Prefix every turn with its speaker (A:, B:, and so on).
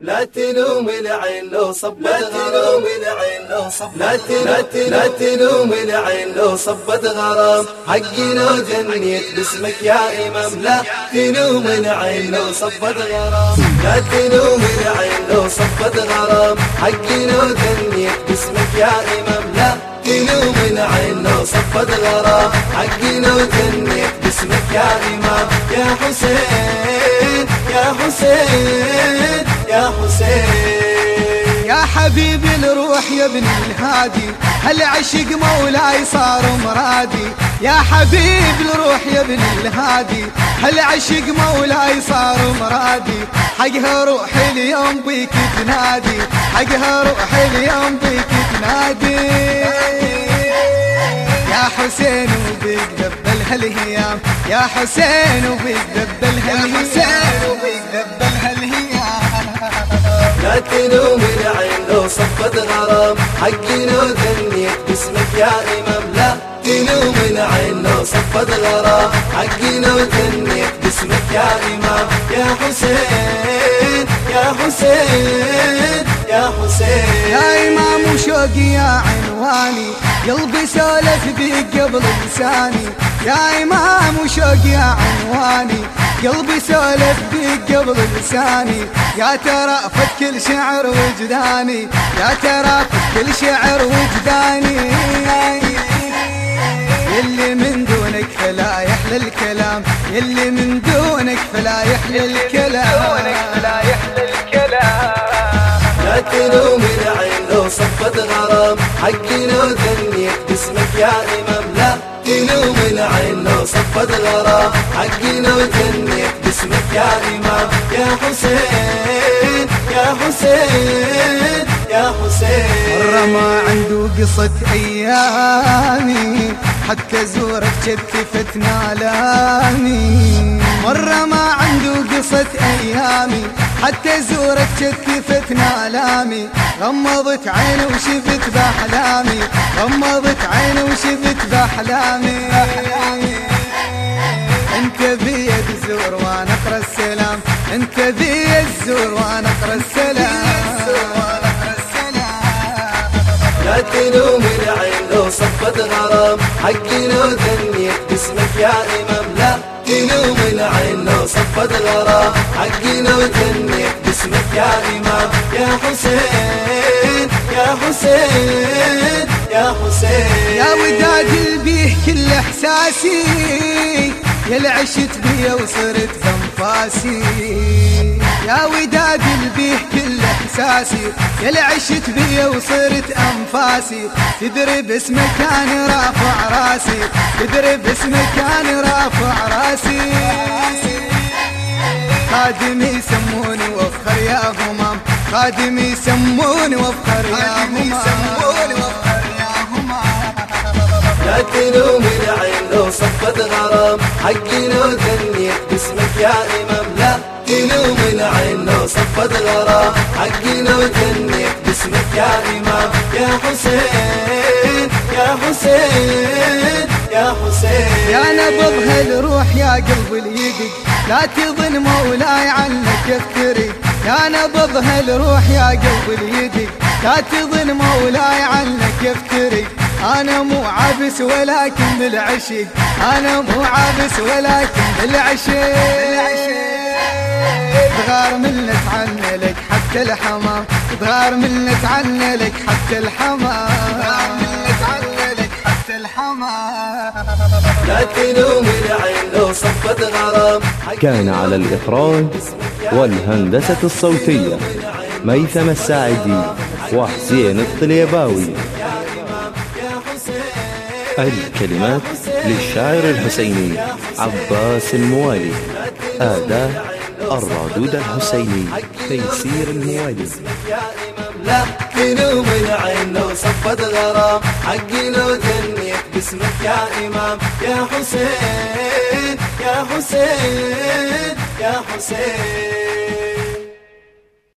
A: لا تلوم العين لو صبت. لا تلوم العين لو صبت. لا تلوم لا تلوم العين لو صبت غرام. حقي لو جنيت باسمك يا إمام. لا تلوم العين لو صبت غرام. لا تلوم العين لو صبت غرام. حقي لو جنيت باسمك يا إمام. لا تلوم العين لو صبت غرام. حقي لو جنيت باسمك يا إمام. يا حسين
B: حبيبي الروح يا ابن الهادي. هالعشق مولاي صار مرادي؟ يا حبيب الروح يا ابن الهادي. هالعشق مولاي صار مرادي؟ حقها روحي اليوم بيك تنادي. حقها روحي اليوم بيك تنادي. يا حسين وبيك دبل هالهيام يا حسين وبيك دبل هالهيام
A: لا تلوم العين. حقي لو غنيت باسمك يا إمام. لا تلوم العين لو صفت غرام حقي لو ذنيت باسمك يا إمام. يا حسين يا حسين يا حسين.
B: يا إمام وشوقي يا عنواني. قلبي سولف بيك قبل لساني. يا إمام وشوقي يا عنواني. قلبي سولف بيك قبل لساني. يا ترى فت كل شعر وجداني. يا ترى فت كل شعر وجداني. يلي من دونك فلا يحلى الكلام. يلي من دونك فلا يحلى الكلام.
A: لا تلوم العين لو صفت غرام حقي لو ذنيت باسمك يا إمام. لا تلوم العين لو صفت غرام حقي لو ذنيت باسمك يا إمام. يا حسين يا حسين يا حسين.
B: مرة ما عنده قصة أيامي حتى زورك شتفت نالامي مرة ما عنده قصة أيامي حتى زورك شتفت نالامي غمضت عيني وشفت بأحلامي غمضت عيني وشفت بأحلامي انت بي الزور وأنا اقرأ السلام انت بي الزور وأنا اقرأ السلام.
A: تلوم العين لو صفت غرام حقي لو ذنيت باسمك يا إمام. لا تلوم العين لو صفت غرام حقي لو ذنيت باسمك يا إمام. يا حسين يا حسين يا حسين.
B: يا وداد البيه كل إحساسي يا العشت بيا وصرت بأنفاسي. يا وداد البيه إحساسي. يا العشت بيا وصرت أنفاسي. تدري باسمك أنا رافع راسي. تدري باسمك أنا رافع راسي. خادمي يسموني وافخر يا همام خادمي يسموني وافخر يا همام
A: لا تلوم العين لو صفت غرام. حقي لو ذنيت باسمك يا إمام. لا. تلوم العين لو صفت غرام حقي لو ذنيت باسمك يا إمام. يا حسين يا حسين يا حسين.
B: يا نبض هالروح يا قلب اليدق لا تظن مولاي عنك يفتري. يا نبض هالروح يا قلب اليدق لا تظن مولاي عنك يفتري. أنا مو عابس ولكن بالعشق أنا مو عابس ولكن بالعشق تغار منك عن لك حتى الحمام تغار منك عن لك حتى الحمام. تغار منك عن لك حتى الحمام.
A: لا تلوم العين لو صفت غرام
C: كان على الإخراج والهندسة الصوتية ميثم الساعدي وحسين الطليباوي. الكلمات للشاعر الحسيني عباس الموالي. أداء الرادود الحسيني تيسير الموالي
A: تلوم العين لو صفت غرام حقي لو ذنيت باسمك يا إمام. يا حسين يا حسين يا حسين.